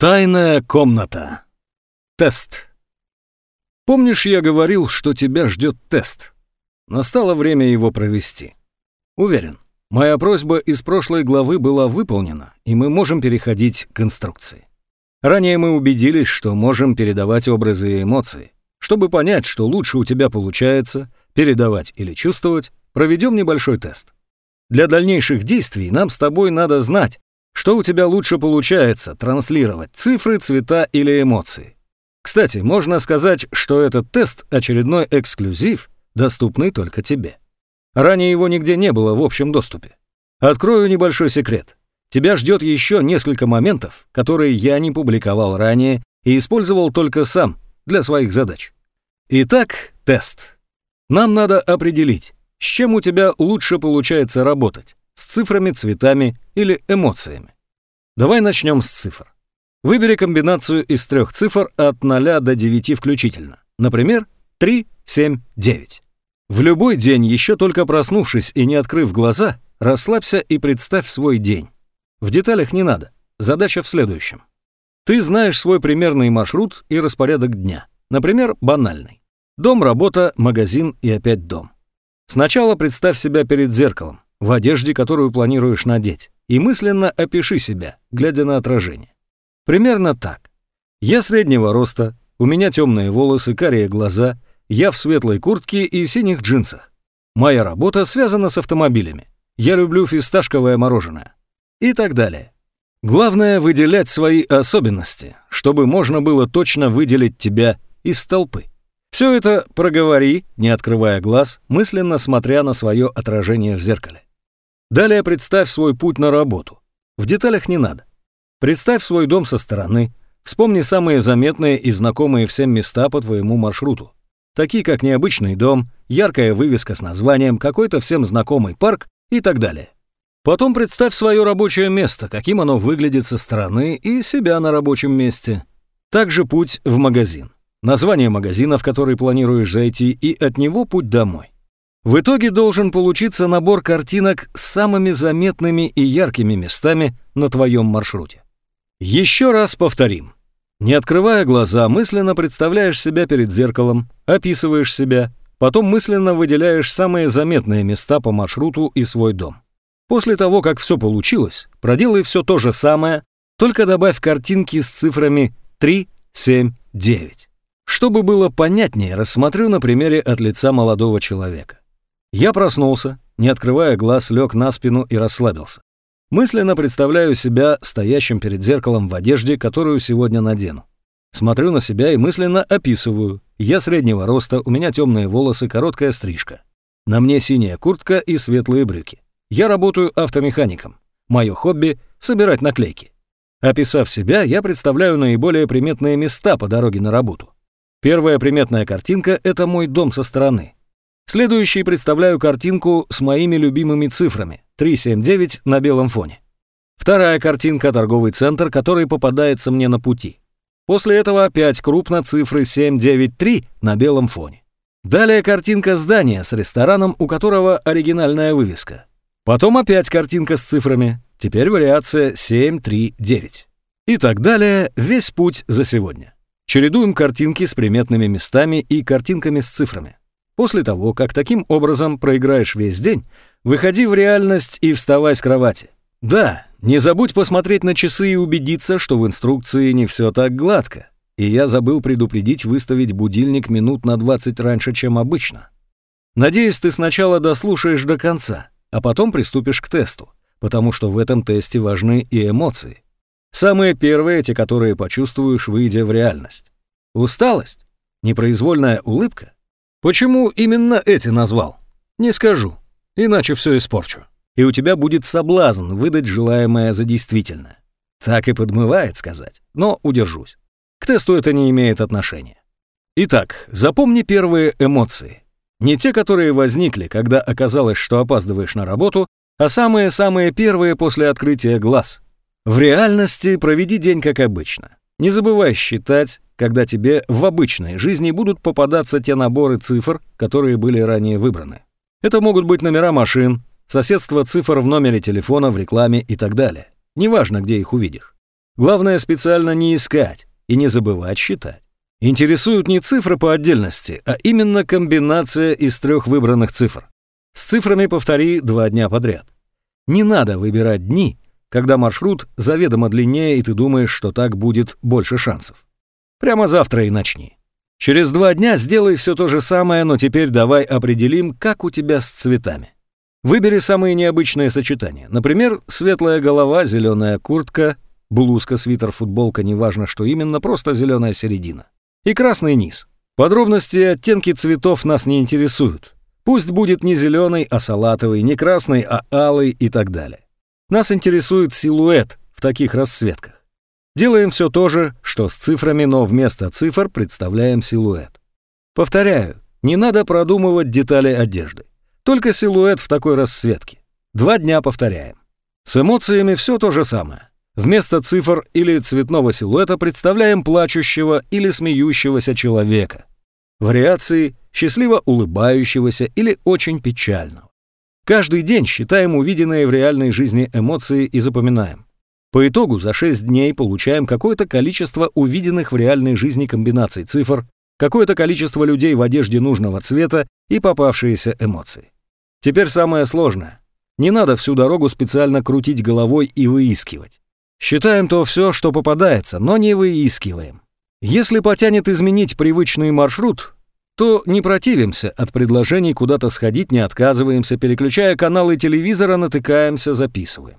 Тайная комната. Тест. Помнишь, я говорил, что тебя ждет тест? Настало время его провести. Уверен, моя просьба из прошлой главы была выполнена, и мы можем переходить к инструкции. Ранее мы убедились, что можем передавать образы и эмоции. Чтобы понять, что лучше у тебя получается, передавать или чувствовать, проведем небольшой тест. Для дальнейших действий нам с тобой надо знать, что у тебя лучше получается транслировать, цифры, цвета или эмоции? Кстати, можно сказать, что этот тест – очередной эксклюзив, доступный только тебе. Ранее его нигде не было в общем доступе. Открою небольшой секрет. Тебя ждет еще несколько моментов, которые я не публиковал ранее и использовал только сам для своих задач. Итак, тест. Нам надо определить, с чем у тебя лучше получается работать с цифрами, цветами или эмоциями. Давай начнем с цифр. Выбери комбинацию из трех цифр от 0 до 9 включительно. Например, 3, 7, 9. В любой день, еще только проснувшись и не открыв глаза, расслабься и представь свой день. В деталях не надо. Задача в следующем. Ты знаешь свой примерный маршрут и распорядок дня. Например, банальный. Дом, работа, магазин и опять дом. Сначала представь себя перед зеркалом в одежде, которую планируешь надеть, и мысленно опиши себя, глядя на отражение. Примерно так. Я среднего роста, у меня темные волосы, карие глаза, я в светлой куртке и синих джинсах. Моя работа связана с автомобилями. Я люблю фисташковое мороженое. И так далее. Главное выделять свои особенности, чтобы можно было точно выделить тебя из толпы. Все это проговори, не открывая глаз, мысленно смотря на свое отражение в зеркале. Далее представь свой путь на работу. В деталях не надо. Представь свой дом со стороны, вспомни самые заметные и знакомые всем места по твоему маршруту. Такие как необычный дом, яркая вывеска с названием, какой-то всем знакомый парк и так далее. Потом представь свое рабочее место, каким оно выглядит со стороны, и себя на рабочем месте. Также путь в магазин. Название магазина, в который планируешь зайти, и от него путь домой. В итоге должен получиться набор картинок с самыми заметными и яркими местами на твоем маршруте. Еще раз повторим. Не открывая глаза, мысленно представляешь себя перед зеркалом, описываешь себя, потом мысленно выделяешь самые заметные места по маршруту и свой дом. После того, как все получилось, проделай все то же самое, только добавь картинки с цифрами 3, 7, 9. Чтобы было понятнее, рассмотрю на примере от лица молодого человека. Я проснулся, не открывая глаз, лег на спину и расслабился. Мысленно представляю себя стоящим перед зеркалом в одежде, которую сегодня надену. Смотрю на себя и мысленно описываю. Я среднего роста, у меня темные волосы, короткая стрижка. На мне синяя куртка и светлые брюки. Я работаю автомехаником. Мое хобби — собирать наклейки. Описав себя, я представляю наиболее приметные места по дороге на работу. Первая приметная картинка — это мой дом со стороны. Следующий представляю картинку с моими любимыми цифрами 379 на белом фоне. Вторая картинка – торговый центр, который попадается мне на пути. После этого опять крупно цифры 793 на белом фоне. Далее картинка здания с рестораном, у которого оригинальная вывеска. Потом опять картинка с цифрами, теперь вариация 739. И так далее, весь путь за сегодня. Чередуем картинки с приметными местами и картинками с цифрами. После того, как таким образом проиграешь весь день, выходи в реальность и вставай с кровати. Да, не забудь посмотреть на часы и убедиться, что в инструкции не все так гладко. И я забыл предупредить выставить будильник минут на 20 раньше, чем обычно. Надеюсь, ты сначала дослушаешь до конца, а потом приступишь к тесту, потому что в этом тесте важны и эмоции. Самые первые, те, которые почувствуешь, выйдя в реальность. Усталость? Непроизвольная улыбка? Почему именно эти назвал? Не скажу, иначе все испорчу. И у тебя будет соблазн выдать желаемое за действительное. Так и подмывает сказать, но удержусь. К тесту это не имеет отношения. Итак, запомни первые эмоции. Не те, которые возникли, когда оказалось, что опаздываешь на работу, а самые-самые первые после открытия глаз. В реальности проведи день как обычно. Не забывай считать, когда тебе в обычной жизни будут попадаться те наборы цифр, которые были ранее выбраны. Это могут быть номера машин, соседство цифр в номере телефона, в рекламе и так далее. Неважно, где их увидишь. Главное специально не искать и не забывать считать. Интересуют не цифры по отдельности, а именно комбинация из трех выбранных цифр. С цифрами повтори два дня подряд. Не надо выбирать дни, когда маршрут заведомо длиннее, и ты думаешь, что так будет больше шансов. Прямо завтра и начни. Через два дня сделай все то же самое, но теперь давай определим, как у тебя с цветами. Выбери самые необычные сочетания. Например, светлая голова, зеленая куртка, блузка, свитер, футболка, неважно что именно, просто зеленая середина. И красный низ. Подробности и оттенки цветов нас не интересуют. Пусть будет не зеленый, а салатовый, не красный, а алый и так далее. Нас интересует силуэт в таких расцветках. Делаем все то же, что с цифрами, но вместо цифр представляем силуэт. Повторяю, не надо продумывать детали одежды. Только силуэт в такой расцветке. Два дня повторяем. С эмоциями все то же самое. Вместо цифр или цветного силуэта представляем плачущего или смеющегося человека. Вариации счастливо улыбающегося или очень печального. Каждый день считаем увиденные в реальной жизни эмоции и запоминаем. По итогу за 6 дней получаем какое-то количество увиденных в реальной жизни комбинаций цифр, какое-то количество людей в одежде нужного цвета и попавшиеся эмоции. Теперь самое сложное. Не надо всю дорогу специально крутить головой и выискивать. Считаем то все, что попадается, но не выискиваем. Если потянет изменить привычный маршрут, то не противимся от предложений куда-то сходить, не отказываемся, переключая каналы телевизора, натыкаемся, записываем.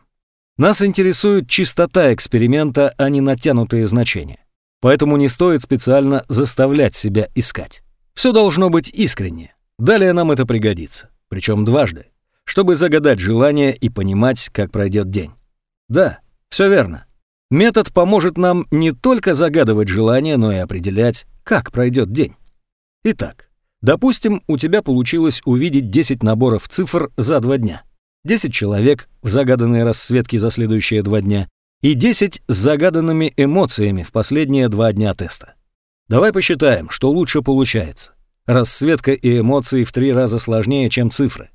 Нас интересует чистота эксперимента, а не натянутые значения. Поэтому не стоит специально заставлять себя искать. Все должно быть искренне. Далее нам это пригодится причем дважды, чтобы загадать желание и понимать, как пройдет день. Да, все верно. Метод поможет нам не только загадывать желание, но и определять, как пройдет день. Итак, допустим, у тебя получилось увидеть 10 наборов цифр за два дня, 10 человек в загаданной расцветке за следующие два дня и 10 с загаданными эмоциями в последние два дня теста. Давай посчитаем, что лучше получается. Расцветка и эмоции в три раза сложнее, чем цифры.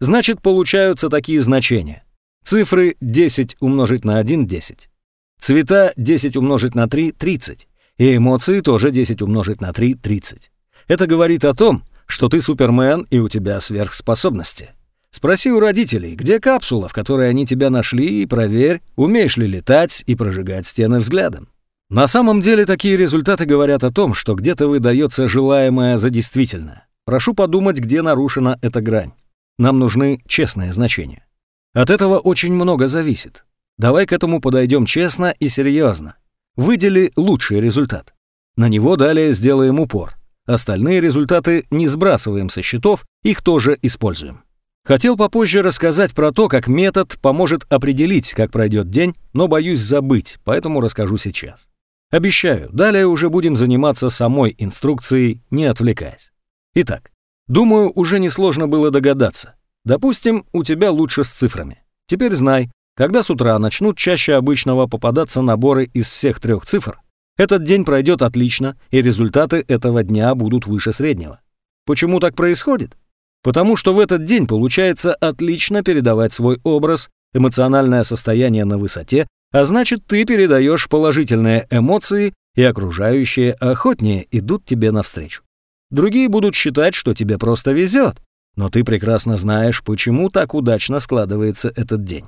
Значит, получаются такие значения. Цифры 10 умножить на 1 – 10. Цвета 10 умножить на 3 – 30. И эмоции тоже 10 умножить на 3 – 30. Это говорит о том, что ты супермен и у тебя сверхспособности. Спроси у родителей, где капсула, в которой они тебя нашли, и проверь, умеешь ли летать и прожигать стены взглядом. На самом деле такие результаты говорят о том, что где-то выдается желаемое за действительное. Прошу подумать, где нарушена эта грань. Нам нужны честные значения. От этого очень много зависит. Давай к этому подойдем честно и серьезно. Выдели лучший результат. На него далее сделаем упор. Остальные результаты не сбрасываем со счетов, их тоже используем. Хотел попозже рассказать про то, как метод поможет определить, как пройдет день, но боюсь забыть, поэтому расскажу сейчас. Обещаю, далее уже будем заниматься самой инструкцией, не отвлекаясь. Итак, думаю, уже несложно было догадаться. Допустим, у тебя лучше с цифрами. Теперь знай, когда с утра начнут чаще обычного попадаться наборы из всех трех цифр, этот день пройдет отлично, и результаты этого дня будут выше среднего. Почему так происходит? Потому что в этот день получается отлично передавать свой образ, эмоциональное состояние на высоте, а значит, ты передаешь положительные эмоции, и окружающие охотнее идут тебе навстречу. Другие будут считать, что тебе просто везет, но ты прекрасно знаешь, почему так удачно складывается этот день.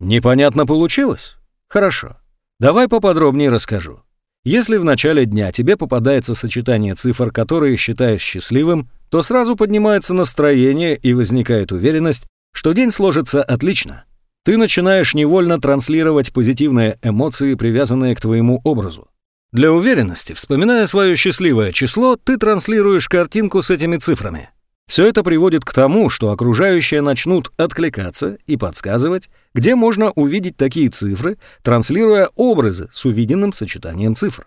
Непонятно получилось? Хорошо. Давай поподробнее расскажу. Если в начале дня тебе попадается сочетание цифр, которые считаешь счастливым, то сразу поднимается настроение и возникает уверенность, что день сложится отлично. Ты начинаешь невольно транслировать позитивные эмоции, привязанные к твоему образу. Для уверенности, вспоминая свое счастливое число, ты транслируешь картинку с этими цифрами. Все это приводит к тому, что окружающие начнут откликаться и подсказывать, где можно увидеть такие цифры, транслируя образы с увиденным сочетанием цифр.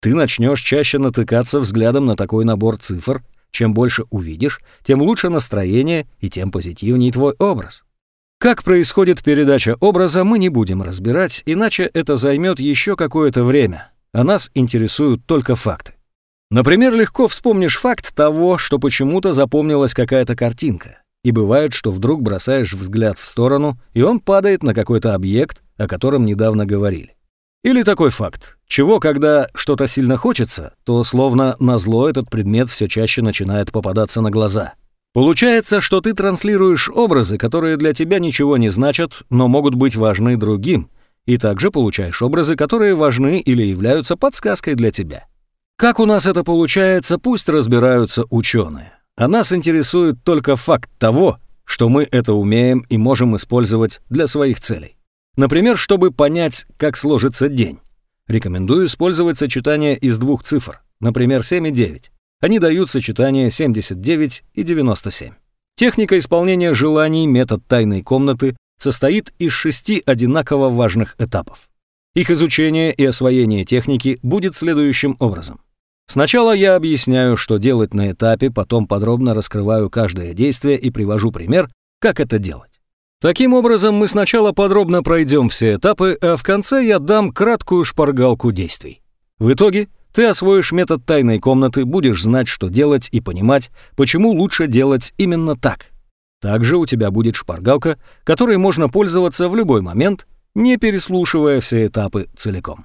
Ты начнешь чаще натыкаться взглядом на такой набор цифр. Чем больше увидишь, тем лучше настроение и тем позитивнее твой образ. Как происходит передача образа, мы не будем разбирать, иначе это займет еще какое-то время, а нас интересуют только факты. Например, легко вспомнишь факт того, что почему-то запомнилась какая-то картинка. И бывает, что вдруг бросаешь взгляд в сторону, и он падает на какой-то объект, о котором недавно говорили. Или такой факт. Чего, когда что-то сильно хочется, то словно назло этот предмет все чаще начинает попадаться на глаза. Получается, что ты транслируешь образы, которые для тебя ничего не значат, но могут быть важны другим, и также получаешь образы, которые важны или являются подсказкой для тебя. Как у нас это получается, пусть разбираются ученые. А нас интересует только факт того, что мы это умеем и можем использовать для своих целей. Например, чтобы понять, как сложится день. Рекомендую использовать сочетание из двух цифр, например, 7 и 9. Они дают сочетание 79 и 97. Техника исполнения желаний, метод тайной комнаты, состоит из шести одинаково важных этапов. Их изучение и освоение техники будет следующим образом. Сначала я объясняю, что делать на этапе, потом подробно раскрываю каждое действие и привожу пример, как это делать. Таким образом, мы сначала подробно пройдем все этапы, а в конце я дам краткую шпаргалку действий. В итоге ты освоишь метод тайной комнаты, будешь знать, что делать и понимать, почему лучше делать именно так. Также у тебя будет шпаргалка, которой можно пользоваться в любой момент, не переслушивая все этапы целиком.